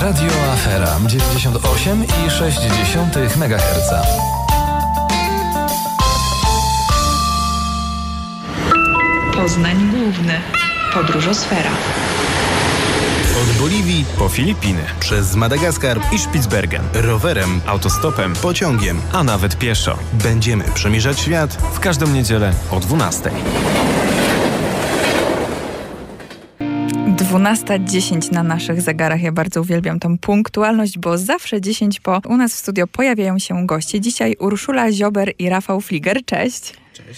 Radio Afera 98,6 MHz. Poznań Główny. Podróżosfera. Od Boliwii po Filipiny, przez Madagaskar i Spitsbergen, rowerem, Autostopem, pociągiem, a nawet pieszo. będziemy przemierzać świat. W każdą niedzielę o 12. 12.10 na naszych zegarach. Ja bardzo uwielbiam tą punktualność, bo zawsze 10 po u nas w studio pojawiają się goście. Dzisiaj Urszula Ziober i Rafał Fliger. Cześć.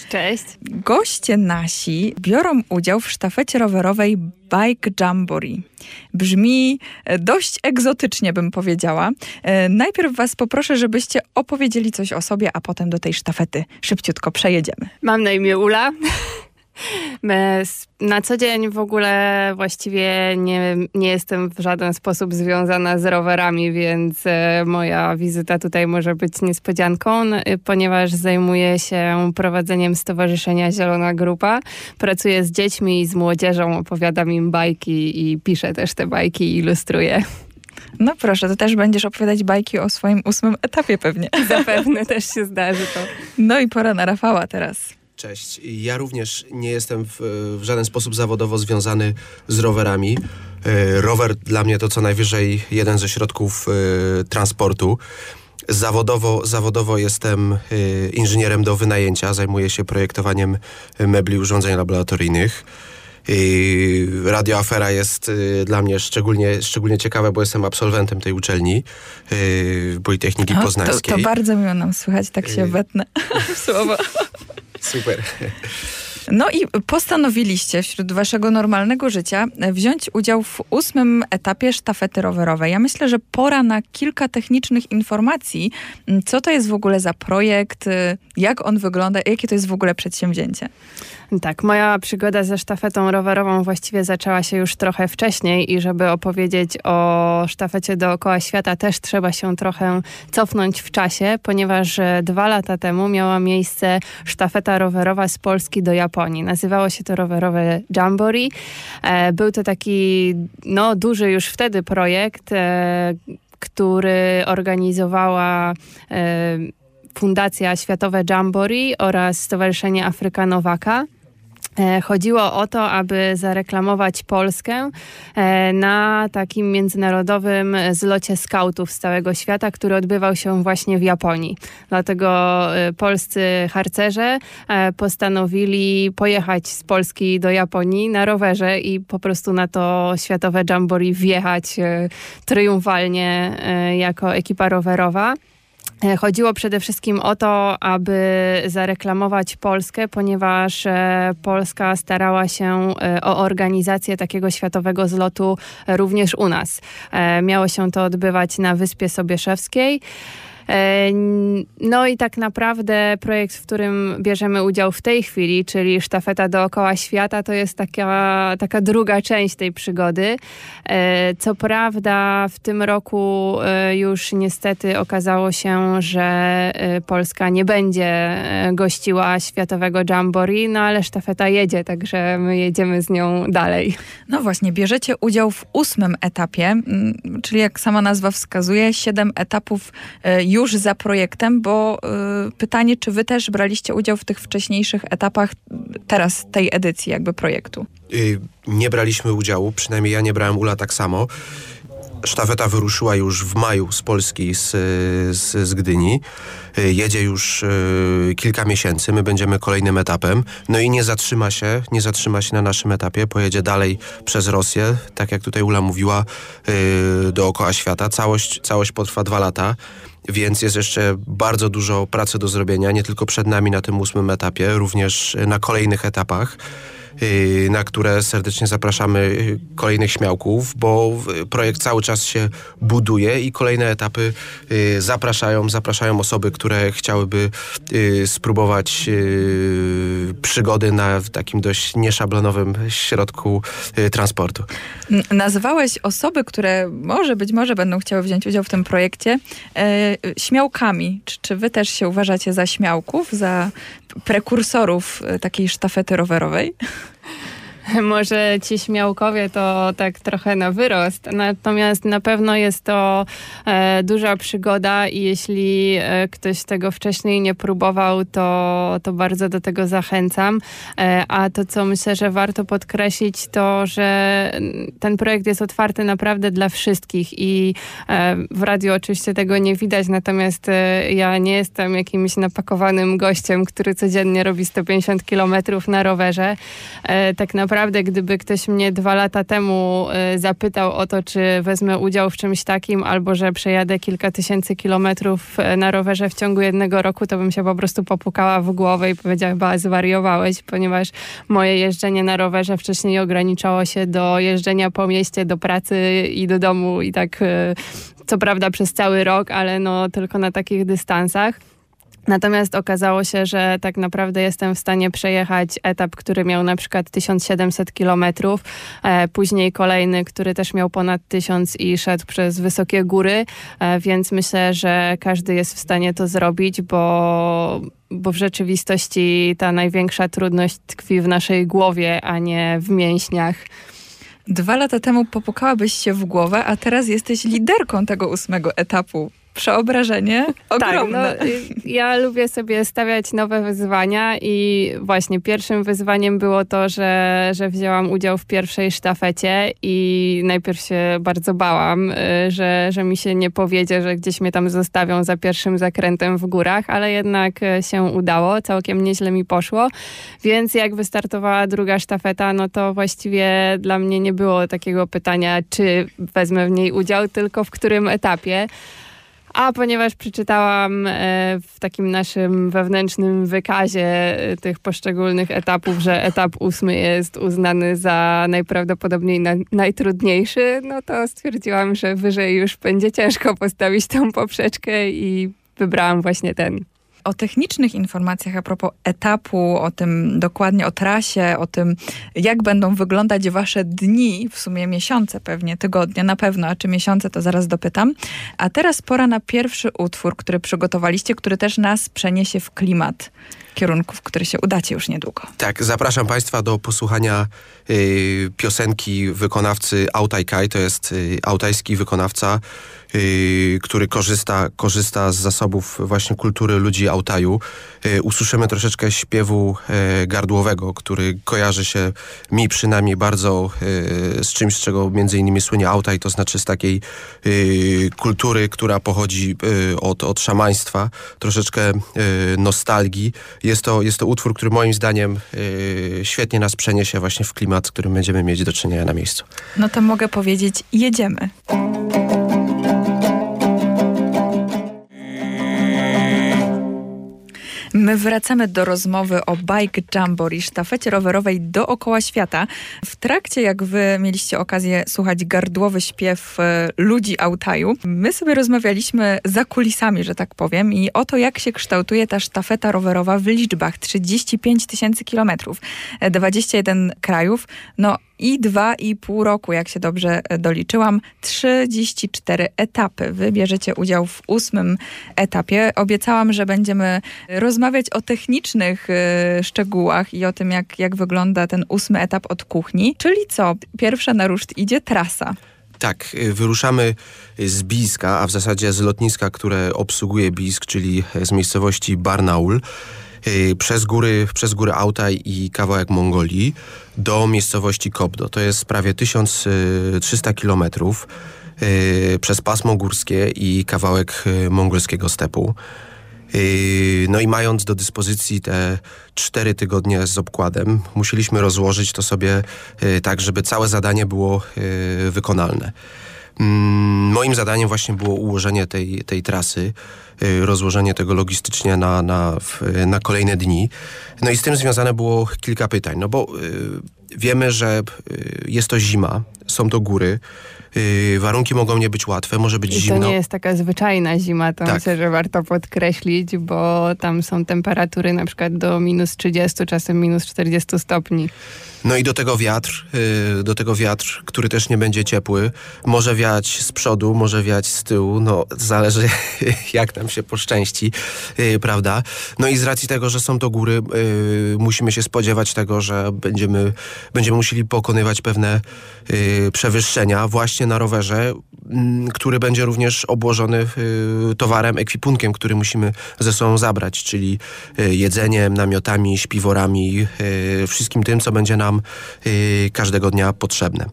Cześć. Goście nasi biorą udział w sztafecie rowerowej Bike Jamboree. Brzmi e, dość egzotycznie, bym powiedziała. E, Najpierw was poproszę, żebyście opowiedzieli coś o sobie, a potem do tej sztafety szybciutko przejedziemy. Mam na imię Ula. Na co dzień w ogóle właściwie nie, nie jestem w żaden sposób związana z rowerami, więc e, moja wizyta tutaj może być niespodzianką, y, ponieważ zajmuję się prowadzeniem Stowarzyszenia Zielona Grupa. Pracuję z dziećmi i z młodzieżą, opowiadam im bajki i piszę też te bajki i ilustruję. No proszę, to też będziesz opowiadać bajki o swoim ósmym etapie pewnie. Zapewne też się zdarzy to. No i pora na Rafała teraz. Cześć. Ja również nie jestem w, w żaden sposób zawodowo związany z rowerami. E, Rower dla mnie to co najwyżej jeden ze środków e, transportu. Zawodowo, zawodowo jestem e, inżynierem do wynajęcia. Zajmuję się projektowaniem mebli urządzeń laboratoryjnych. Radio Afera jest y, dla mnie szczególnie, szczególnie ciekawe, bo jestem absolwentem tej uczelni y, Politechniki O, to, Poznańskiej. to bardzo miło nam słychać, tak się Yy. wetnę w słowo. Super. No i postanowiliście wśród waszego normalnego życia wziąć udział w ósmym etapie sztafety rowerowej. Ja myślę, że pora na kilka technicznych informacji. Co to jest w ogóle za projekt, y, jak on wygląda, jakie to jest w ogóle przedsięwzięcie. Tak, moja przygoda ze sztafetą rowerową właściwie zaczęła się już trochę wcześniej i żeby opowiedzieć o sztafecie dookoła świata też trzeba się trochę cofnąć w czasie, ponieważ e, dwa lata temu miała miejsce sztafeta rowerowa z Polski do Japonii. Nazywało się to rowerowe Jamboree. E, Był to taki no, duży już wtedy projekt, e, który organizowała Fundacja Światowe Jamboree oraz Stowarzyszenie Afryka Nowaka. E, Chodziło o to, aby zareklamować Polskę e, na takim międzynarodowym zlocie skautów z całego świata, który odbywał się właśnie w Japonii. Dlatego e, polscy harcerze e, postanowili pojechać z Polski do Japonii na rowerze i po prostu na to światowe jamboree wjechać e, triumfalnie e, jako ekipa rowerowa. E, Chodziło przede wszystkim o to, aby zareklamować Polskę, ponieważ e, Polska starała się e, o organizację takiego światowego zlotu również u nas. Miało się to odbywać na Wyspie Sobieszewskiej. E, No i tak naprawdę projekt, w którym bierzemy udział w tej chwili, czyli sztafeta dookoła świata, to jest taka, taka druga część tej przygody. E, Co prawda w tym roku e, już niestety okazało się, że Polska nie będzie gościła światowego Jamboree, no ale sztafeta jedzie, także my jedziemy z nią dalej. No właśnie, bierzecie udział w ósmym etapie, czyli jak sama nazwa wskazuje, siedem etapów e, już za projektem, bo e, pytanie, czy wy też braliście udział w tych wcześniejszych etapach teraz tej edycji jakby projektu? Y, nie braliśmy udziału, przynajmniej ja nie brałem Ula tak samo. Sztafeta wyruszyła już w maju z Polski, z, z, z Gdyni. Y, Jedzie już y, kilka miesięcy, my będziemy kolejnym etapem. No i nie zatrzyma się, nie zatrzyma się na naszym etapie, pojedzie dalej przez Rosję, tak jak tutaj Ula mówiła, y, dookoła świata. Całość, całość potrwa dwa lata. Więc jest jeszcze bardzo dużo pracy do zrobienia, nie tylko przed nami na tym ósmym etapie, również na kolejnych etapach, na które serdecznie zapraszamy yy, kolejnych śmiałków, bo projekt cały czas się buduje i kolejne etapy yy, zapraszają, zapraszają osoby, które chciałyby spróbować przygody na takim dość nieszablonowym środku transportu. Nazwałeś osoby, które może być może będą chciały wziąć udział w tym projekcie, e, śmiałkami. Czy, czy wy też się uważacie za śmiałków, za prekursorów e, takiej sztafety rowerowej? Może ci śmiałkowie to tak trochę na wyrost, natomiast na pewno jest to e, duża przygoda i jeśli e, ktoś tego wcześniej nie próbował, to, to bardzo do tego zachęcam. E, a to, co myślę, że warto podkreślić, to, że ten projekt jest otwarty naprawdę dla wszystkich i e, w radiu oczywiście tego nie widać, natomiast e, ja nie jestem jakimś napakowanym gościem, który codziennie robi 150 kilometrów na rowerze. E, tak naprawdę, gdyby ktoś mnie dwa lata temu e, zapytał o to, czy wezmę udział w czymś takim, albo że przejadę kilka tysięcy kilometrów e, na rowerze w ciągu jednego roku, to bym się po prostu popukała w głowę i powiedziała, chyba zwariowałeś, ponieważ moje jeżdżenie na rowerze wcześniej ograniczało się do jeżdżenia po mieście, do pracy i do domu i tak co prawda przez cały rok, ale no tylko na takich dystansach. Natomiast okazało się, że tak naprawdę jestem w stanie przejechać etap, który miał na przykład 1700 kilometrów, e, później kolejny, który też miał ponad 1000 i szedł przez wysokie góry, e, więc myślę, że każdy jest w stanie to zrobić, bo, bo w rzeczywistości ta największa trudność tkwi w naszej głowie, a nie w mięśniach. Dwa lata temu popukałabyś się w głowę, a teraz jesteś liderką tego ósmego etapu przeobrażenie ogromne. Tak, no, ja lubię sobie stawiać nowe wyzwania i właśnie pierwszym wyzwaniem było to, że, że wzięłam udział w pierwszej sztafecie i najpierw się bardzo bałam, y, że, że mi się nie powiedzie, że gdzieś mnie tam zostawią za pierwszym zakrętem w górach, ale jednak y, się udało, całkiem nieźle mi poszło, więc jak wystartowała druga sztafeta, no to właściwie dla mnie nie było takiego pytania, czy wezmę w niej udział, tylko w którym etapie. A ponieważ przeczytałam e, w takim naszym wewnętrznym wykazie e, tych poszczególnych etapów, że etap ósmy jest uznany za najprawdopodobniej na, najtrudniejszy, no to stwierdziłam, że wyżej już będzie ciężko postawić tą poprzeczkę i wybrałam właśnie ten o technicznych informacjach a propos etapu, o tym dokładnie o trasie, o tym, jak będą wyglądać wasze dni, w sumie miesiące pewnie, tygodnie na pewno, a czy miesiące to zaraz dopytam. A teraz pora na pierwszy utwór, który przygotowaliście, który też nas przeniesie w klimat kierunków, w który się udacie już niedługo. Tak, zapraszam Państwa do posłuchania y, piosenki wykonawcy Autaj Kai. To jest y, autajski wykonawca, y, który korzysta, korzysta z zasobów właśnie kultury ludzi Autaju. Y, usłyszymy troszeczkę śpiewu y, gardłowego, który kojarzy się mi przynajmniej bardzo y, z czymś, z czego między innymi słynie Autaj, to znaczy z takiej kultury, która pochodzi od, od szamaństwa, troszeczkę nostalgii. Jest to, jest to utwór, który moim zdaniem świetnie nas przeniesie właśnie w klimat, z którym będziemy mieć do czynienia na miejscu. No to mogę powiedzieć, jedziemy. My wracamy do rozmowy o Bike Jamboree, sztafecie rowerowej dookoła świata. W trakcie, jak wy mieliście okazję słuchać gardłowy śpiew e, ludzi Autaju, my sobie rozmawialiśmy za kulisami, że tak powiem, i o to, jak się kształtuje ta sztafeta rowerowa w liczbach. 35 tysięcy kilometrów, 21 e, krajów. No i dwa i pół roku, jak się dobrze e, doliczyłam, 34 etapy. Wy bierzecie udział w ósmym etapie. Obiecałam, że będziemy rozmawiać o technicznych y, szczegółach i o tym, jak, jak wygląda ten ósmy etap od kuchni. Czyli co? Pierwsza na ruszt idzie trasa. Tak, y, wyruszamy z Biska, a w zasadzie z lotniska, które obsługuje Bisk, czyli z miejscowości Barnaul. Y, przez góry, przez góry Autaj i kawałek Mongolii do miejscowości Kobdo. To jest prawie 1300 kilometrów y, przez pasmo górskie i kawałek y, mongolskiego stepu. No i mając do dyspozycji te cztery tygodnie z obkładem, musieliśmy rozłożyć to sobie tak, żeby całe zadanie było wykonalne. Mm, moim zadaniem właśnie było ułożenie tej, tej trasy, y, rozłożenie tego logistycznie na, na, na kolejne dni. No i z tym związane było kilka pytań, no bo y, wiemy, że y, jest to zima, są to góry, warunki mogą nie być łatwe, może być I zimno. to nie jest taka zwyczajna zima, to tak. myślę, że warto podkreślić, bo tam są temperatury na przykład do minus 30, czasem minus 40 stopni. No i do tego wiatr, yy, do tego wiatr, który też nie będzie ciepły. Może wiać z przodu, może wiać z tyłu, no zależy jak nam się poszczęści, yy, prawda? No i z racji tego, że są to góry, yy, musimy się spodziewać tego, że będziemy będziemy musieli pokonywać pewne y, przewyższenia właśnie na rowerze, mm, który będzie również obłożony y, towarem, ekwipunkiem, który musimy ze sobą zabrać, czyli y, jedzeniem, namiotami, śpiworami, y, wszystkim tym, co będzie nam y, każdego dnia potrzebne.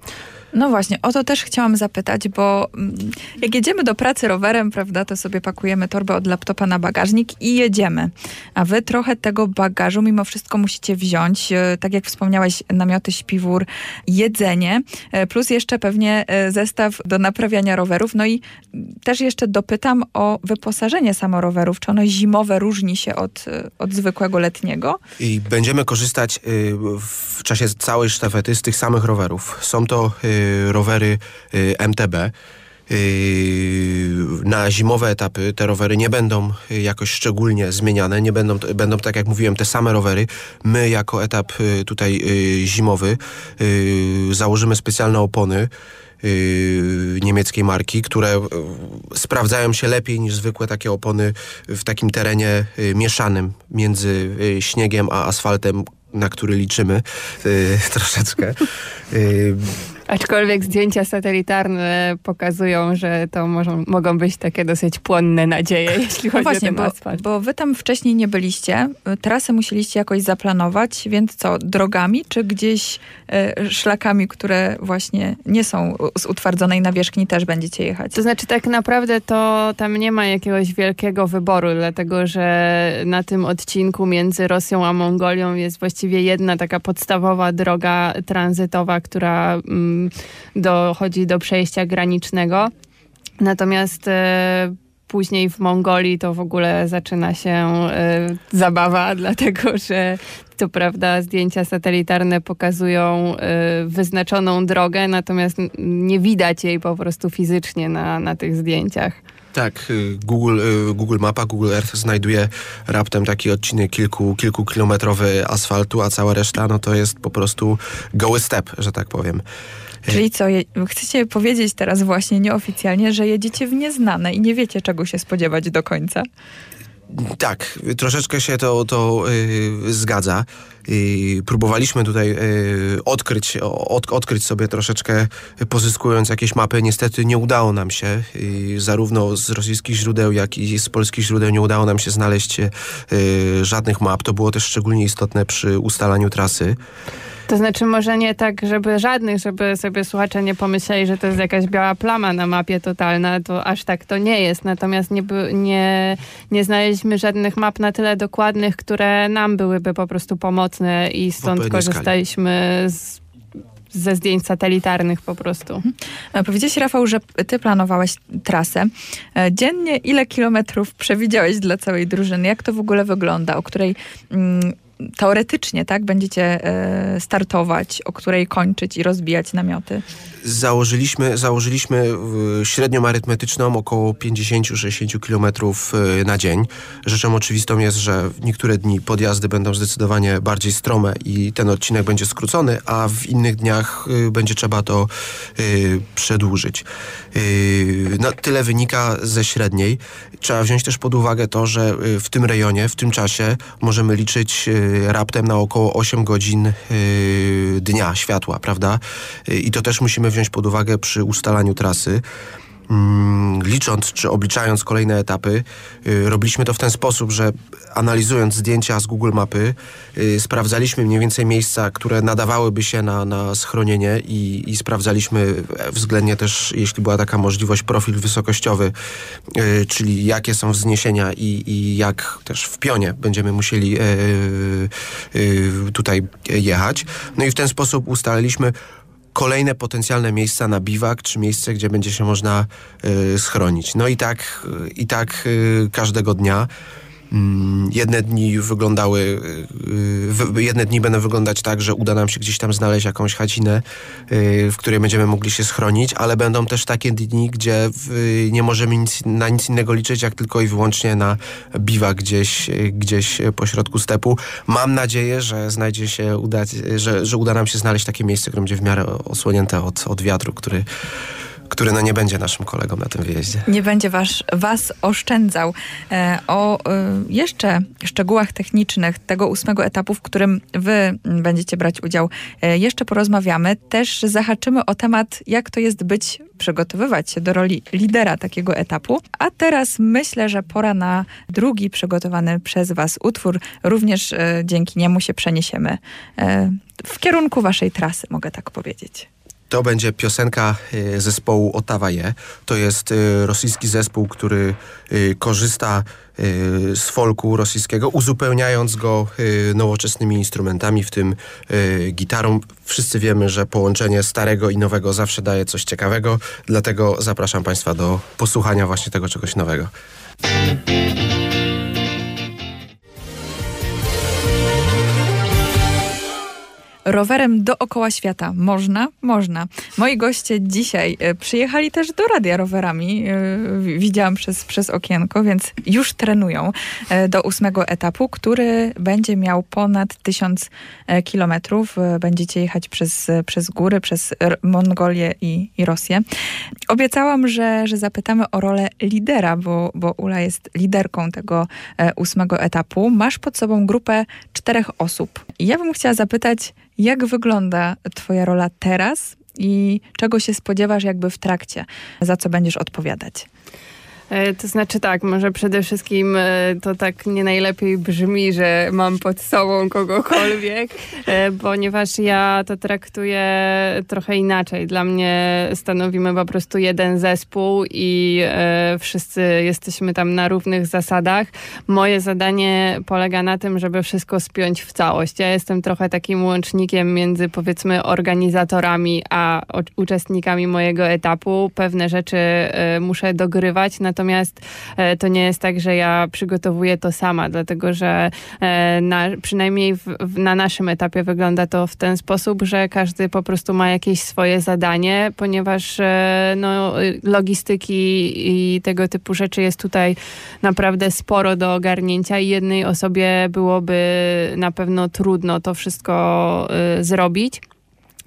No właśnie, o to też chciałam zapytać, bo mm, jak jedziemy do pracy rowerem, prawda, to sobie pakujemy torbę od laptopa na bagażnik i jedziemy. A wy trochę tego bagażu mimo wszystko musicie wziąć, e, tak jak wspomniałeś, namioty, śpiwór, jedzenie, e, plus jeszcze pewnie e, zestaw do naprawiania rowerów. No i też jeszcze dopytam o wyposażenie samorowerów. Czy ono zimowe różni się od, od zwykłego letniego? I będziemy korzystać y, w czasie całej sztafety z tych samych rowerów. Są to y, rowery y, MTB. Y, Na zimowe etapy te rowery nie będą y, jakoś szczególnie zmieniane, nie będą, będą tak jak mówiłem te same rowery. My jako etap y, tutaj y, zimowy y, założymy specjalne opony y, niemieckiej marki, które y, sprawdzają się lepiej niż zwykłe takie opony w takim terenie y, mieszanym między y, śniegiem a asfaltem, na który liczymy y, troszeczkę. Aczkolwiek zdjęcia satelitarne pokazują, że to możą, mogą być takie dosyć płonne nadzieje, jeśli No chodzi właśnie, o ten bo, asfalt. bo wy tam wcześniej nie byliście, trasę musieliście jakoś zaplanować, więc co, drogami, czy gdzieś y, szlakami, które właśnie nie są z utwardzonej nawierzchni też będziecie jechać? To znaczy tak naprawdę to tam nie ma jakiegoś wielkiego wyboru, dlatego że na tym odcinku między Rosją a Mongolią jest właściwie jedna taka podstawowa droga tranzytowa, która mm, dochodzi do przejścia granicznego. Natomiast e, później w Mongolii to w ogóle zaczyna się e, zabawa, dlatego że to prawda zdjęcia satelitarne pokazują e, wyznaczoną drogę, natomiast nie widać jej po prostu fizycznie na, na tych zdjęciach. Tak, y, Google, y, Google Mapa, Google Earth znajduje raptem taki odcinek kilku, kilkukilometrowy asfaltu, a cała reszta no to jest po prostu goły step, że tak powiem. Czyli co, je, chcecie powiedzieć teraz właśnie nieoficjalnie, że jedziecie w nieznane i nie wiecie, czego się spodziewać do końca? Tak, troszeczkę się to, to y, zgadza. Y, próbowaliśmy tutaj y, odkryć, od, odkryć sobie troszeczkę, pozyskując jakieś mapy. Niestety nie udało nam się, zarówno z rosyjskich źródeł, jak i z polskich źródeł nie udało nam się znaleźć y, żadnych map. To było też szczególnie istotne przy ustalaniu trasy. To znaczy może nie tak, żeby żadnych, żeby sobie słuchacze nie pomyśleli, że to jest jakaś biała plama na mapie totalna, to aż tak to nie jest. Natomiast nie, nie, nie znaleźliśmy żadnych map na tyle dokładnych, które nam byłyby po prostu pomocne i stąd korzystaliśmy z, ze zdjęć satelitarnych po prostu. E, Powiedziałeś, Rafał, że ty planowałeś trasę. E, Dziennie ile kilometrów przewidziałeś dla całej drużyny? Jak to w ogóle wygląda? O której mm, teoretycznie tak będziecie e, startować, o której kończyć i rozbijać namioty? Założyliśmy, założyliśmy y, średnią arytmetyczną około 50-60 km na dzień. Rzeczą oczywistą jest, że niektóre dni podjazdy będą zdecydowanie bardziej strome i ten odcinek będzie skrócony, a w innych dniach y, będzie trzeba to przedłużyć. No, tyle wynika ze średniej. Trzeba wziąć też pod uwagę to, że w tym rejonie, w tym czasie możemy liczyć raptem na około 8 godzin dnia światła, prawda? I to też musimy wziąć pod uwagę przy ustalaniu trasy. Mm, Licząc czy obliczając kolejne etapy, y, robiliśmy to w ten sposób, że analizując zdjęcia z Google Mapy, y, sprawdzaliśmy mniej więcej miejsca, które nadawałyby się na, na schronienie i, i sprawdzaliśmy względnie też, jeśli była taka możliwość, profil wysokościowy, y, czyli jakie są wzniesienia i, i jak też w pionie będziemy musieli y, y, tutaj jechać. No i w ten sposób ustaliliśmy kolejne potencjalne miejsca na biwak, czy miejsce, gdzie będzie się można y, schronić. No i tak, y, i tak y, każdego dnia. Mm, Jedne dni wyglądały, y, wy- jedne dni będą wyglądać tak, że uda nam się gdzieś tam znaleźć jakąś chacinę, y, w której będziemy mogli się schronić, ale będą też takie dni, gdzie y, nie możemy nic, na nic innego liczyć, jak tylko i wyłącznie na biwak gdzieś, y, gdzieś pośrodku stepu. Mam nadzieję, że znajdzie się, uda, że, że uda nam się znaleźć takie miejsce, które będzie w miarę osłonięte od, od wiatru, który który no nie będzie naszym kolegą na tym wyjeździe. Nie będzie was, was oszczędzał. E, o e, jeszcze szczegółach technicznych tego ósmego etapu, w którym wy będziecie brać udział, e, jeszcze porozmawiamy. Też zahaczymy o temat, jak to jest być, przygotowywać się do roli lidera takiego etapu. A teraz myślę, że pora na drugi przygotowany przez was utwór. Również dzięki niemu się przeniesiemy w kierunku waszej trasy, mogę tak powiedzieć. To będzie piosenka y, zespołu Ottawa Je. To jest y, rosyjski zespół, który y, korzysta z folku rosyjskiego, uzupełniając go nowoczesnymi instrumentami, w tym gitarą. Wszyscy wiemy, że połączenie starego i nowego zawsze daje coś ciekawego, dlatego zapraszam Państwa do posłuchania właśnie tego czegoś nowego. Rowerem dookoła świata. Można? Można. Moi goście dzisiaj e, przyjechali też do radia rowerami. E, widziałam przez, przez okienko, więc już trenują e, do ósmego etapu, który będzie miał ponad tysiąc kilometrów. Będziecie jechać przez, przez góry, przez Mongolię i, i Rosję. Obiecałam, że, że zapytamy o rolę lidera, bo, bo Ula jest liderką tego ósmego etapu. Masz pod sobą grupę czterech osób. Ja bym chciała zapytać, jak wygląda Twoja rola teraz i czego się spodziewasz jakby w trakcie, za co będziesz odpowiadać? E, to znaczy tak, może przede wszystkim e, to tak nie najlepiej brzmi, że mam pod sobą kogokolwiek, e, ponieważ ja to traktuję trochę inaczej. Dla mnie stanowimy po prostu jeden zespół i wszyscy jesteśmy tam na równych zasadach. Moje zadanie polega na tym, żeby wszystko spiąć w całość. Ja jestem trochę takim łącznikiem między powiedzmy organizatorami a uczestnikami mojego etapu. Pewne rzeczy muszę dogrywać, natomiast Natomiast e, to nie jest tak, że ja przygotowuję to sama, dlatego że e, na, przynajmniej w, na naszym etapie wygląda to w ten sposób, że każdy po prostu ma jakieś swoje zadanie, ponieważ e, no, logistyki i tego typu rzeczy jest tutaj naprawdę sporo do ogarnięcia i jednej osobie byłoby na pewno trudno to wszystko zrobić.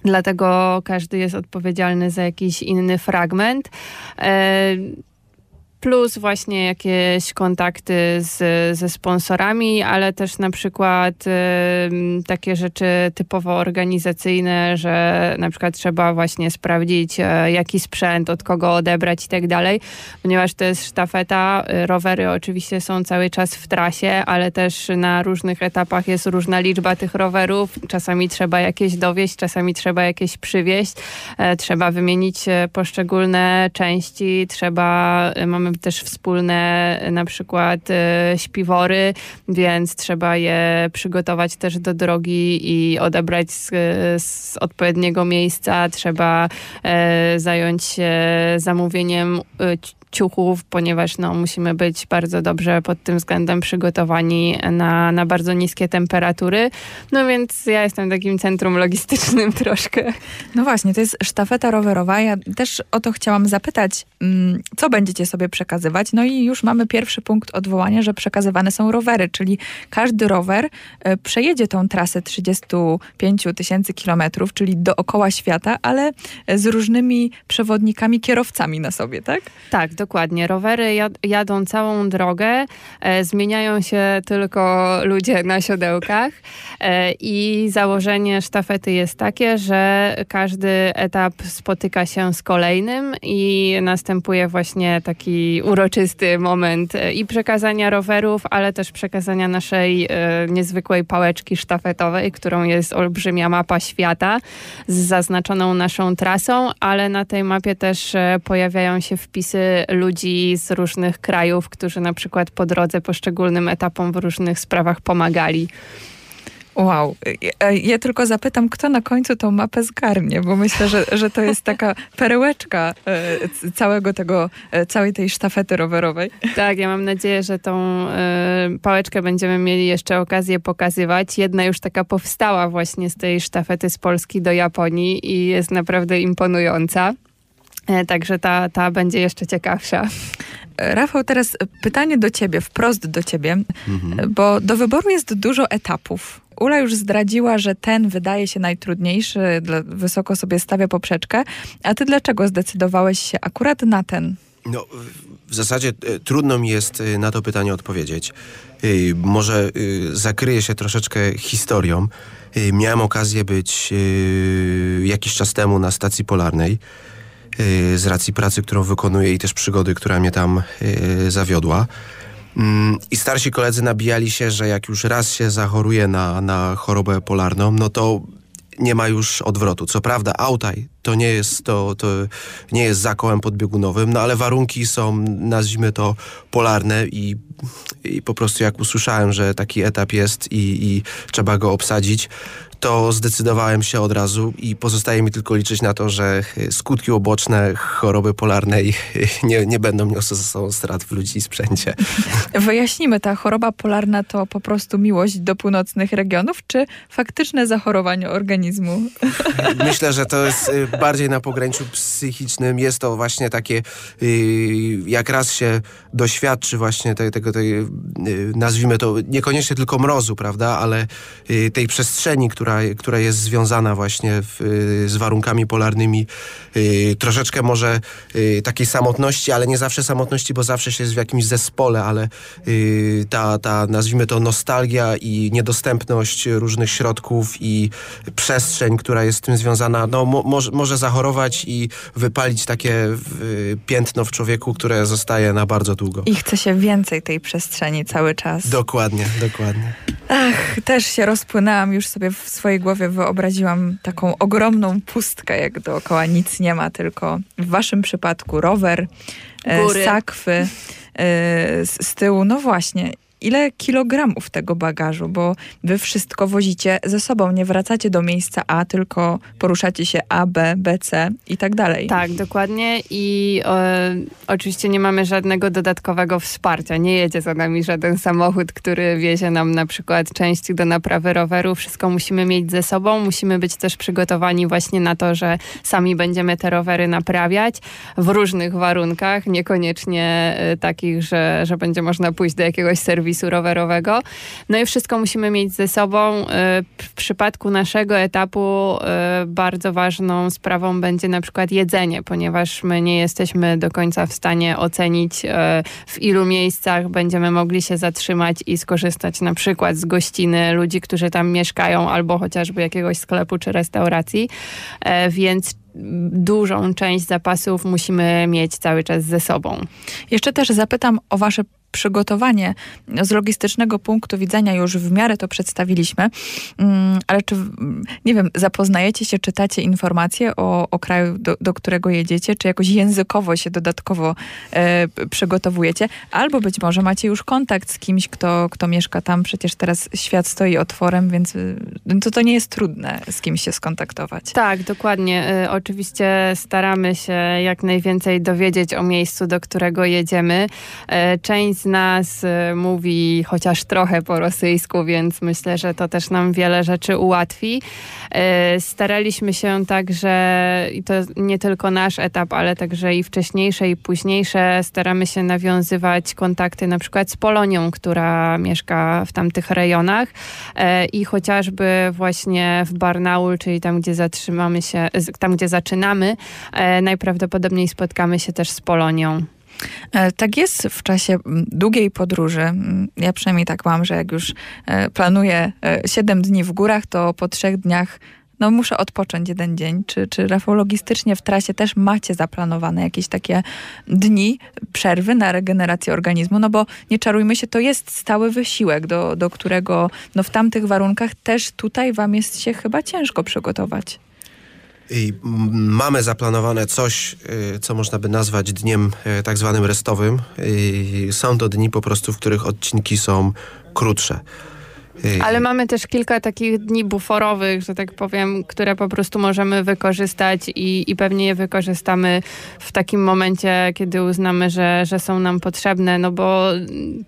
Dlatego każdy jest odpowiedzialny za jakiś inny fragment plus właśnie jakieś kontakty z, ze sponsorami, ale też na przykład y, takie rzeczy typowo organizacyjne, że na przykład trzeba właśnie sprawdzić y, jaki sprzęt, od kogo odebrać i tak dalej, ponieważ to jest sztafeta, y, rowery oczywiście są cały czas w trasie, ale też na różnych etapach jest różna liczba tych rowerów, czasami trzeba jakieś dowieść, czasami trzeba jakieś przywieźć, e, trzeba wymienić poszczególne części, trzeba, mamy też wspólne na przykład e, śpiwory, więc trzeba je przygotować też do drogi i odebrać z, z odpowiedniego miejsca. Trzeba e, zająć się zamówieniem e, ciuchów, ponieważ no, musimy być bardzo dobrze pod tym względem przygotowani na, na bardzo niskie temperatury. No więc ja jestem takim centrum logistycznym troszkę. No właśnie, to jest sztafeta rowerowa. Ja też o to chciałam zapytać, mm, co będziecie sobie przekazywać? No i już mamy pierwszy punkt odwołania, że przekazywane są rowery, czyli każdy rower e, przejedzie tą trasę 35 tysięcy kilometrów, czyli dookoła świata, ale z różnymi przewodnikami, kierowcami na sobie, tak? Tak, dokładnie. Rowery jad jadą całą drogę, e, zmieniają się tylko ludzie na siodełkach e, i założenie sztafety jest takie, że każdy etap spotyka się z kolejnym i następuje właśnie taki uroczysty moment e, i przekazania rowerów, ale też przekazania naszej e, niezwykłej pałeczki sztafetowej, którą jest olbrzymia mapa świata z zaznaczoną naszą trasą, ale na tej mapie też e, pojawiają się wpisy ludzi z różnych krajów, którzy na przykład po drodze poszczególnym etapom w różnych sprawach pomagali. Wow. Ja tylko zapytam, kto na końcu tą mapę zgarnie, bo myślę, że, że to jest taka perełeczka e, całego tego, e, całej tej sztafety rowerowej. Tak, ja mam nadzieję, że tą e, pałeczkę będziemy mieli jeszcze okazję pokazywać. Jedna już taka powstała właśnie z tej sztafety z Polski do Japonii i jest naprawdę imponująca. E, Także ta, ta będzie jeszcze ciekawsza. E, Rafał, teraz pytanie do ciebie, wprost do ciebie, e, bo do wyboru jest dużo etapów. Ula już zdradziła, że ten wydaje się najtrudniejszy, wysoko sobie stawia poprzeczkę. A ty dlaczego zdecydowałeś się akurat na ten? No, w zasadzie trudno mi jest na to pytanie odpowiedzieć. Może zakryję się troszeczkę historią. Miałem okazję być jakiś czas temu na stacji polarnej z racji pracy, którą wykonuję i też przygody, która mnie tam e, zawiodła. Mm, I starsi koledzy nabijali się, że jak już raz się zachoruje na, na chorobę polarną, no to nie ma już odwrotu. Co prawda Autaj to nie jest, to, to nie jest zakołem podbiegunowym, no ale warunki są, nazwijmy to, polarne i, i po prostu jak usłyszałem, że taki etap jest i, i trzeba go obsadzić, to zdecydowałem się od razu i pozostaje mi tylko liczyć na to, że skutki uboczne choroby polarnej nie, nie będą niosły ze sobą strat w ludzi i sprzęcie. Wyjaśnimy, ta choroba polarna to po prostu miłość do północnych regionów, czy faktyczne zachorowanie organizmu? Myślę, że to jest y, bardziej na pograniczu psychicznym. Jest to właśnie takie, y, jak raz się doświadczy właśnie tej, tego, tej, y, nazwijmy to, niekoniecznie tylko mrozu, prawda, ale y, tej przestrzeni, która, która jest związana właśnie w, z warunkami polarnymi. Troszeczkę może takiej samotności, ale nie zawsze samotności, bo zawsze się jest w jakimś zespole, ale ta, ta, nazwijmy to, nostalgia i niedostępność różnych środków i przestrzeń, która jest z tym związana, no mo, może, może zachorować i wypalić takie y, piętno w człowieku, które zostaje na bardzo długo. I chce się więcej tej przestrzeni cały czas. Dokładnie, dokładnie. Ach, też się rozpłynęłam, już sobie w swojej głowie wyobraziłam taką ogromną pustkę, jak dookoła nic nie ma, tylko w waszym przypadku rower, e, Góry. sakwy, e, z, z tyłu, no właśnie. Ile kilogramów tego bagażu, bo wy wszystko wozicie ze sobą, nie wracacie do miejsca A, tylko poruszacie się A, B, B, C i tak dalej. Tak, dokładnie. I e, oczywiście nie mamy żadnego dodatkowego wsparcia. Nie jedzie za nami żaden samochód, który wiezie nam na przykład części do naprawy roweru. Wszystko musimy mieć ze sobą. Musimy być też przygotowani właśnie na to, że sami będziemy te rowery naprawiać w różnych warunkach, niekoniecznie e, takich, że, że będzie można pójść do jakiegoś serwisu rowerowego. No i wszystko musimy mieć ze sobą. E, W przypadku naszego etapu e, bardzo ważną sprawą będzie na przykład jedzenie, ponieważ my nie jesteśmy do końca w stanie ocenić, e, w ilu miejscach będziemy mogli się zatrzymać i skorzystać na przykład z gościny ludzi, którzy tam mieszkają, albo chociażby jakiegoś sklepu czy restauracji. Więc dużą część zapasów musimy mieć cały czas ze sobą. Jeszcze też zapytam o wasze przygotowanie z logistycznego punktu widzenia już w miarę to przedstawiliśmy, Mm, ale czy, nie wiem, zapoznajecie się, czytacie informacje o, o kraju, do, do którego jedziecie, czy jakoś językowo się dodatkowo e, przygotowujecie, albo być może macie już kontakt z kimś, kto, kto mieszka tam, przecież teraz świat stoi otworem, więc y, to, to nie jest trudne z kimś się skontaktować. Tak, dokładnie. Y, Oczywiście staramy się jak najwięcej dowiedzieć o miejscu, do którego jedziemy. E, Część z nas y, mówi chociaż trochę po rosyjsku, więc myślę, że to też nam wiele rzeczy ułatwi. E, Staraliśmy się także, i to nie tylko nasz etap, ale także i wcześniejsze i późniejsze, staramy się nawiązywać kontakty na przykład z Polonią, która mieszka w tamtych rejonach e, i chociażby właśnie w Barnaul, czyli tam, gdzie zatrzymamy się, tam, gdzie zaczynamy, e, najprawdopodobniej spotkamy się też z Polonią. E, Tak jest w czasie mm, długiej podróży. Mm, Ja przynajmniej tak mam, że jak już e, planuję 7 dni w górach, to po trzech dniach no muszę odpocząć jeden dzień. Czy, czy Rafał, logistycznie w trasie też macie zaplanowane jakieś takie dni przerwy na regenerację organizmu? No bo nie czarujmy się, to jest stały wysiłek, do, do którego no w tamtych warunkach też tutaj wam jest się chyba ciężko przygotować. I mamy zaplanowane coś, y, co można by nazwać dniem y, tak zwanym restowym. Y, Są to dni po prostu, w których odcinki są krótsze. Ale mamy też kilka takich dni buforowych, że tak powiem, które po prostu możemy wykorzystać i, i pewnie je wykorzystamy w takim momencie, kiedy uznamy, że, że są nam potrzebne, no bo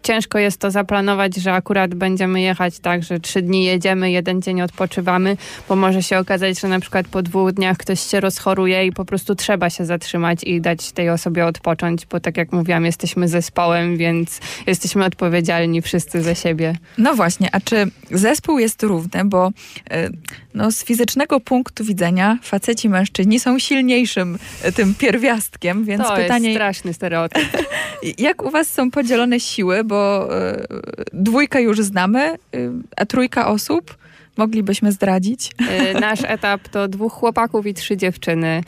ciężko jest to zaplanować, że akurat będziemy jechać tak, że trzy dni jedziemy, jeden dzień odpoczywamy, bo może się okazać, że na przykład po dwóch dniach ktoś się rozchoruje i po prostu trzeba się zatrzymać i dać tej osobie odpocząć, bo tak jak mówiłam, jesteśmy zespołem, więc jesteśmy odpowiedzialni wszyscy za siebie. No właśnie, a czy zespół jest równy, bo e, no, z fizycznego punktu widzenia faceci mężczyźni są silniejszym e, tym pierwiastkiem, więc to pytanie, jest straszny stereotyp. jak u was są podzielone siły, bo e, dwójkę już znamy, a trójka osób moglibyśmy zdradzić? Nasz etap to dwóch chłopaków i trzy dziewczyny.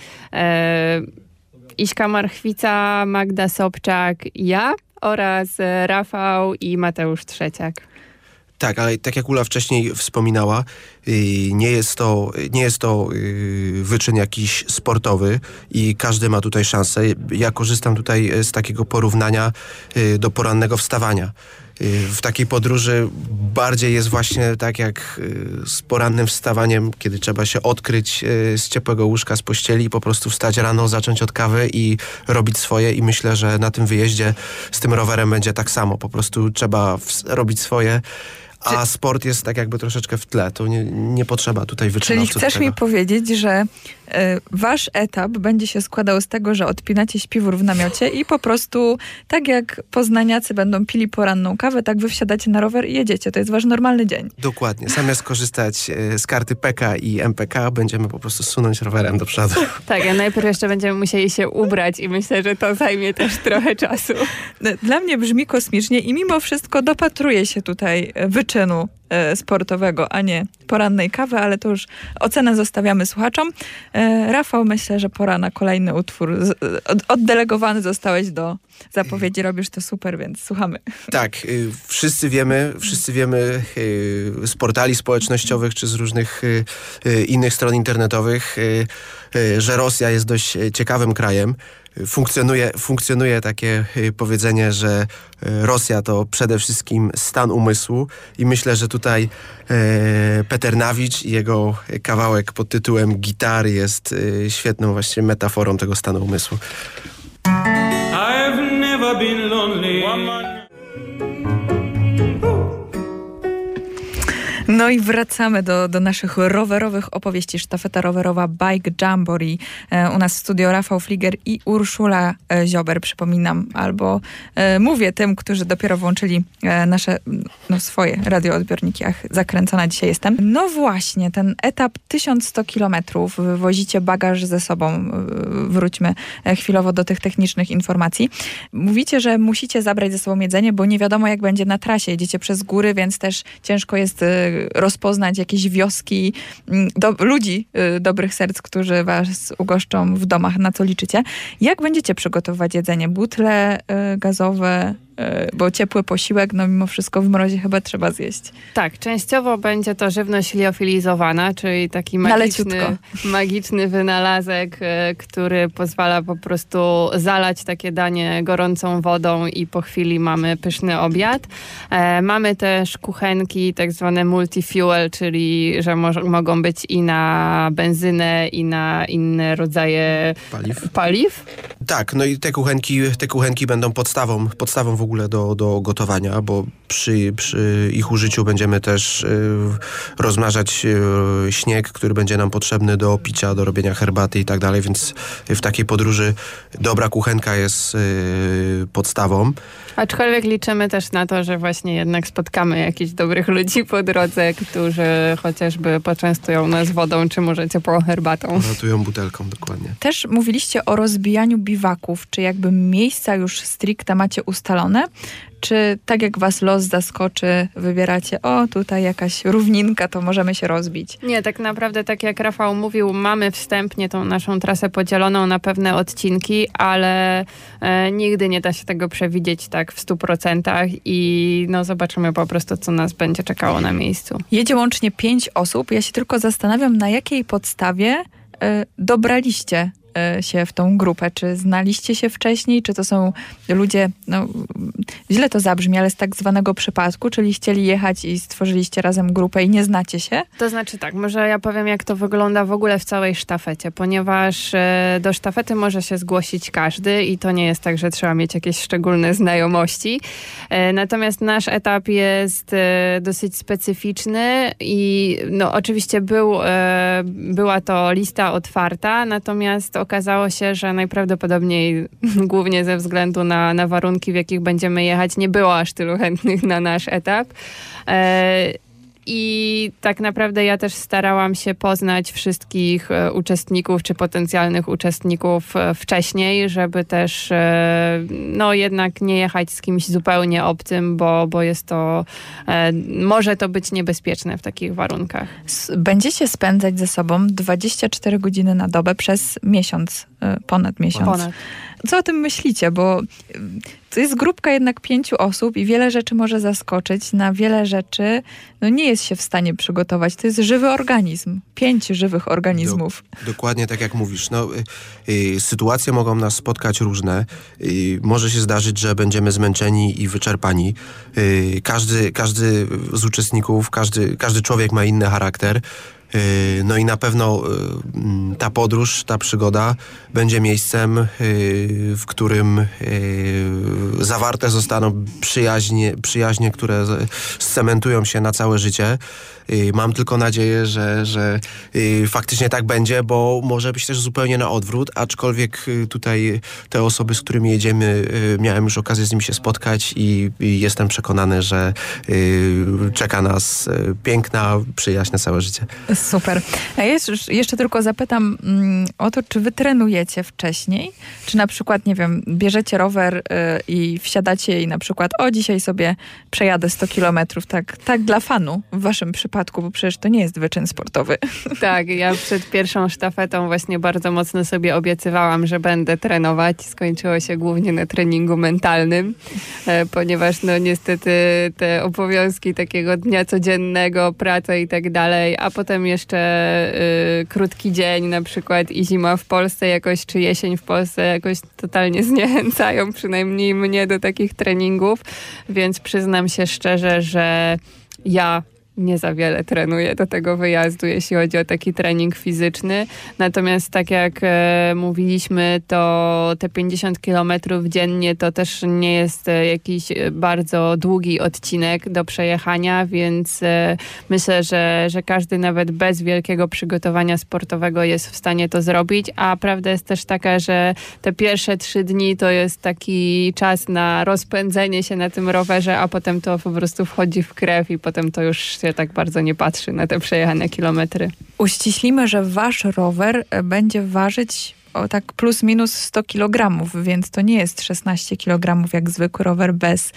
Iśka Marchwica, Magda Sobczak, ja oraz Rafał i Mateusz Trzeciak. Tak, ale tak jak Ula wcześniej wspominała, yy, nie jest to, nie jest to yy, wyczyn jakiś sportowy i każdy ma tutaj szansę. Ja korzystam tutaj z takiego porównania yy, do porannego wstawania. W takiej podróży bardziej jest właśnie tak jak z porannym wstawaniem, kiedy trzeba się odkryć z ciepłego łóżka, z pościeli po prostu wstać rano, zacząć od kawy i robić swoje i myślę, że na tym wyjeździe z tym rowerem będzie tak samo. Po prostu trzeba robić swoje, a sport jest tak jakby troszeczkę w tle. To nie, nie potrzeba tutaj Czyli wyczynowców do chcesz tego. mi powiedzieć, że e, wasz etap będzie się składał z tego, że odpinacie śpiwór w namiocie i po prostu tak jak poznaniacy będą pili poranną kawę, tak wy wsiadacie na rower i jedziecie. To jest wasz normalny dzień. Dokładnie. Zamiast korzystać e, z karty PK i MPK, będziemy po prostu sunąć rowerem do przodu. Tak, a najpierw jeszcze będziemy musieli się ubrać i myślę, że to zajmie też trochę czasu. Dla mnie brzmi kosmicznie i mimo wszystko dopatruję się tutaj e, wyczynu e, sportowego, a nie porannej kawy, ale to już ocenę zostawiamy słuchaczom. E, Rafał, myślę, że pora na kolejny utwór. Od- Oddelegowany zostałeś do zapowiedzi, robisz to super, więc słuchamy. Tak, y, wszyscy wiemy, wszyscy wiemy y, z portali społecznościowych czy z różnych y, innych stron internetowych, że Rosja jest dość ciekawym krajem. Funkcjonuje, funkcjonuje takie y, powiedzenie, że y, Rosja to przede wszystkim stan umysłu i myślę, że tutaj e, Peter Nawicz i jego kawałek pod tytułem Gitary jest y, świetną właśnie metaforą tego stanu umysłu. I've never been lonely. No i wracamy do, do naszych rowerowych opowieści. Sztafeta rowerowa Bike Jamboree. E, u nas w studio Rafał Fliger i Urszula e, Ziober, przypominam. Albo e, mówię tym, którzy dopiero włączyli nasze, no swoje radioodbiorniki. Ach, zakręcona dzisiaj jestem. No właśnie, ten etap 1100 kilometrów. Wozicie bagaż ze sobą. Wróćmy chwilowo do tych technicznych informacji. Mówicie, że musicie zabrać ze sobą jedzenie, bo nie wiadomo jak będzie na trasie. Jedziecie przez góry, więc też ciężko jest rozpoznać jakieś wioski mm, do, ludzi e, dobrych serc, którzy was ugoszczą w domach, na co liczycie. Jak będziecie przygotowywać jedzenie? Butle e, gazowe, bo ciepły posiłek, no mimo wszystko w mrozie chyba trzeba zjeść. Tak, częściowo będzie to żywność liofilizowana, czyli taki magiczny, magiczny wynalazek, e, który pozwala po prostu zalać takie danie gorącą wodą i po chwili mamy pyszny obiad. E, mamy też kuchenki, tak zwane multifuel, czyli że mo- mogą być i na benzynę, i na inne rodzaje Paliw. paliw. Tak, no i te kuchenki, te kuchenki będą podstawą, podstawą w ogóle do, do gotowania, bo przy, przy ich użyciu będziemy też y, rozmnażać y, śnieg, który będzie nam potrzebny do picia, do robienia herbaty i tak dalej, więc w takiej podróży dobra kuchenka jest y, podstawą. Aczkolwiek liczymy też na to, że właśnie jednak spotkamy jakichś dobrych ludzi po drodze, którzy chociażby poczęstują nas wodą, czy może ciepłą herbatą. Ratują butelką, dokładnie. Też mówiliście o rozbijaniu biwaków. Czy jakby miejsca już stricte macie ustalone? Czy tak jak was los zaskoczy, wybieracie, o tutaj jakaś równinka, to możemy się rozbić? Nie, tak naprawdę, tak jak Rafał mówił, mamy wstępnie tą naszą trasę podzieloną na pewne odcinki, ale e, nigdy nie da się tego przewidzieć tak w 100% i no zobaczymy po prostu, co nas będzie czekało na miejscu. Jedzie łącznie pięć osób. Ja się tylko zastanawiam, na jakiej podstawie y, dobraliście e, się w tą grupę? Czy znaliście się wcześniej? Czy to są ludzie, no źle to zabrzmi, ale z tak zwanego przypadku, czyli chcieli jechać i stworzyliście razem grupę i nie znacie się? To znaczy tak, może ja powiem, jak to wygląda w ogóle w całej sztafecie, ponieważ e, do sztafety może się zgłosić każdy i to nie jest tak, że trzeba mieć jakieś szczególne znajomości. E, natomiast nasz etap jest e, dosyć specyficzny i no, oczywiście był, była to lista otwarta, natomiast okazało się, że najprawdopodobniej głównie ze względu na, na warunki, w jakich będziemy jechać, nie było aż tylu chętnych na nasz etap. I tak naprawdę ja też starałam się poznać wszystkich e, uczestników czy potencjalnych uczestników e, wcześniej, żeby też e, no jednak nie jechać z kimś zupełnie obcym, bo, bo jest to, może to być niebezpieczne w takich warunkach. Będziecie spędzać ze sobą 24 godziny na dobę przez miesiąc, ponad miesiąc. Ponad. Co o tym myślicie? Bo to jest grupka jednak pięciu osób i wiele rzeczy może zaskoczyć. Na wiele rzeczy no, nie jest się w stanie przygotować. To jest żywy organizm. Pięć żywych organizmów. Do, dokładnie tak jak mówisz. No, y, y, sytuacje mogą nas spotkać różne. Y, może się zdarzyć, że będziemy zmęczeni i wyczerpani. Y, każdy, każdy z uczestników, każdy, każdy człowiek ma inny charakter. Y, no i na pewno y, ta podróż, ta przygoda będzie miejscem, y, w którym zawarte zostaną przyjaźnie, przyjaźnie które scementują się na całe życie. Mam tylko nadzieję, że, że faktycznie tak będzie, bo może być też zupełnie na odwrót, aczkolwiek tutaj te osoby, z którymi jedziemy, miałem już okazję z nimi się spotkać i, i jestem przekonany, że czeka nas piękna przyjaźń na całe życie. Super. A jeszcze, jeszcze tylko zapytam mm, o to, czy wy trenujecie wcześniej? Czy na przykład, nie wiem, bierzecie rower y, i wsiadacie i na przykład, o dzisiaj sobie przejadę 100 kilometrów, tak, tak dla fanu w waszym przypadku, bo przecież to nie jest wyczyn sportowy. Tak, ja przed pierwszą sztafetą właśnie bardzo mocno sobie obiecywałam, że będę trenować. Skończyło się głównie na treningu mentalnym, e, ponieważ no niestety te obowiązki takiego dnia codziennego, praca i tak dalej, a potem jeszcze y, krótki dzień na przykład i zima w Polsce jakoś, czy jesień w Polsce jakoś totalnie zniechęcają przynajmniej mnie do takich treningów, więc przyznam się szczerze, że ja nie za wiele trenuję do tego wyjazdu, jeśli chodzi o taki trening fizyczny. Natomiast tak jak e, mówiliśmy, to te 50 kilometrów dziennie to też nie jest e, jakiś e, bardzo długi odcinek do przejechania, więc e, myślę, że, że każdy nawet bez wielkiego przygotowania sportowego jest w stanie to zrobić, a prawda jest też taka, że te pierwsze trzy dni to jest taki czas na rozpędzenie się na tym rowerze, a potem to po prostu wchodzi w krew i potem to już się tak bardzo nie patrzy na te przejechane kilometry. Uściślimy, że wasz rower e, będzie ważyć o tak plus minus 100 kg, więc to nie jest 16 kg jak zwykły rower bez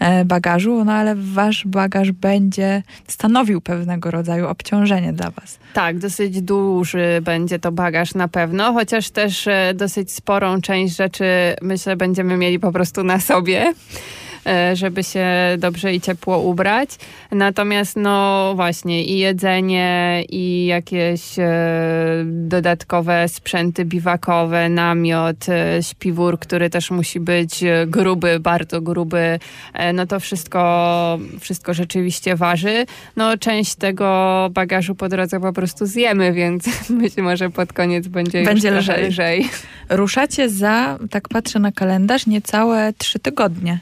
e, bagażu, no ale wasz bagaż będzie stanowił pewnego rodzaju obciążenie dla was. Tak, dosyć duży będzie to bagaż na pewno, chociaż też e, dosyć sporą część rzeczy myślę będziemy mieli po prostu na sobie. E, żeby się dobrze i ciepło ubrać. Natomiast no właśnie i jedzenie i jakieś e, dodatkowe sprzęty biwakowe, namiot, e, śpiwór, który też musi być gruby, bardzo gruby, no to wszystko, wszystko rzeczywiście waży. No część tego bagażu po drodze po prostu zjemy, więc myślę, że pod koniec będzie, będzie już lżej. lżej. Ruszacie za, tak patrzę na kalendarz, niecałe trzy tygodnie.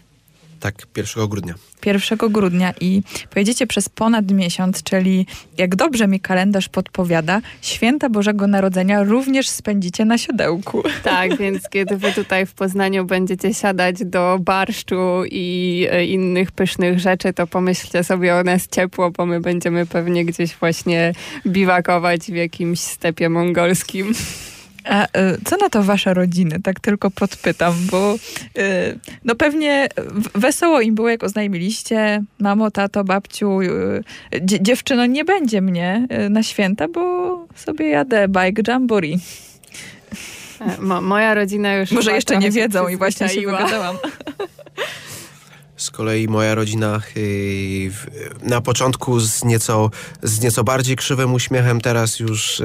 Tak, 1 grudnia. 1 grudnia i pojedziecie przez ponad miesiąc, czyli jak dobrze mi kalendarz podpowiada, święta Bożego Narodzenia również spędzicie na siodełku. Tak, więc kiedy wy tutaj w Poznaniu będziecie siadać do barszczu i e, innych pysznych rzeczy, to pomyślcie sobie o nas ciepło, bo my będziemy pewnie gdzieś właśnie biwakować w jakimś stepie mongolskim. A e, co na to wasze rodziny? Tak tylko podpytam, bo e, no pewnie wesoło im było, jak oznajmiliście, mamo, tato, babciu, e, dziewczyno, nie będzie mnie na święta, bo sobie jadę bike jamboree. Mo moja rodzina już... Może jeszcze nie wiedzą i właśnie się wygadałam. kolei moja rodzina y, na początku z nieco, z nieco bardziej krzywym uśmiechem, teraz już y,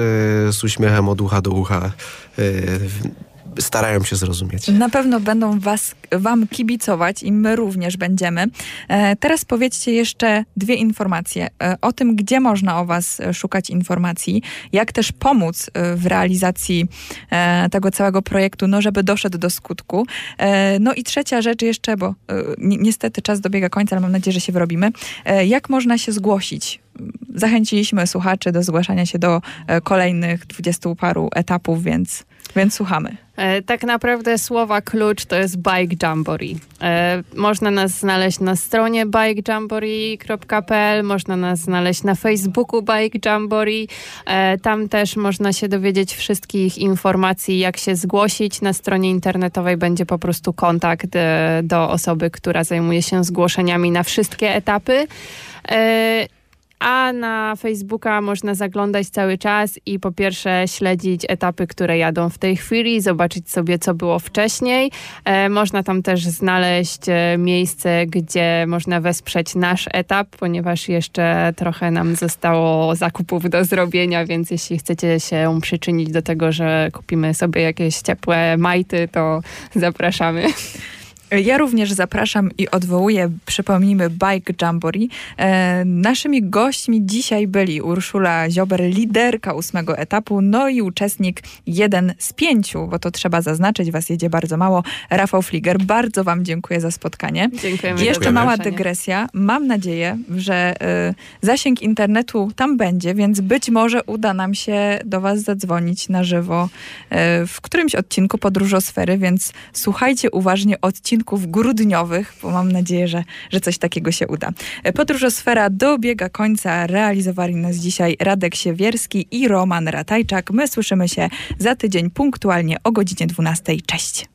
z uśmiechem od ucha do ucha starają się zrozumieć. Na pewno będą was, wam kibicować i my również będziemy. E, teraz powiedzcie jeszcze dwie informacje e, o tym, gdzie można o was e, szukać informacji, jak też pomóc w realizacji tego całego projektu, no żeby doszedł do skutku. No i trzecia rzecz jeszcze, bo ni niestety czas dobiega końca, ale mam nadzieję, że się wyrobimy. jak można się zgłosić zachęciliśmy słuchaczy do zgłaszania się do kolejnych dwudziestu paru etapów, więc, więc słuchamy. E, tak naprawdę słowa klucz to jest Bike Jamboree. E, można nas znaleźć na stronie bikejamboree.pl, można nas znaleźć na Facebooku Bike Jamboree. E, tam też można się dowiedzieć wszystkich informacji, jak się zgłosić. Na stronie internetowej będzie po prostu kontakt do osoby, która zajmuje się zgłoszeniami na wszystkie etapy a na Facebooka można zaglądać cały czas i po pierwsze śledzić etapy, które jadą w tej chwili, zobaczyć sobie, co było wcześniej. E, można tam też znaleźć e, miejsce, gdzie można wesprzeć nasz etap, ponieważ jeszcze trochę nam zostało zakupów do zrobienia, więc jeśli chcecie się przyczynić do tego, że kupimy sobie jakieś ciepłe majty, to zapraszamy. Ja również zapraszam i odwołuję, przypomnijmy, Bike Jamboree. E, naszymi gośćmi dzisiaj byli Urszula Ziober, liderka ósmego etapu, no i uczestnik jeden z pięciu, bo to trzeba zaznaczyć, was jedzie bardzo mało, Rafał Fliger. Bardzo wam dziękuję za spotkanie. Dziękujemy. Jeszcze mała dygresja. Mam nadzieję, że e, zasięg internetu tam będzie, więc być może uda nam się do was zadzwonić na żywo e, w którymś odcinku Podróżosfery, więc słuchajcie uważnie odcinku odcinków grudniowych, bo mam nadzieję, że, że coś takiego się uda. Podróżosfera dobiega końca. Realizowali nas dzisiaj Radek Siewierski i Roman Ratajczak. My słyszymy się za tydzień punktualnie o godzinie 12. Cześć.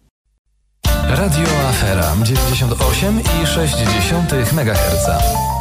Radio Afera 98,6 MHz.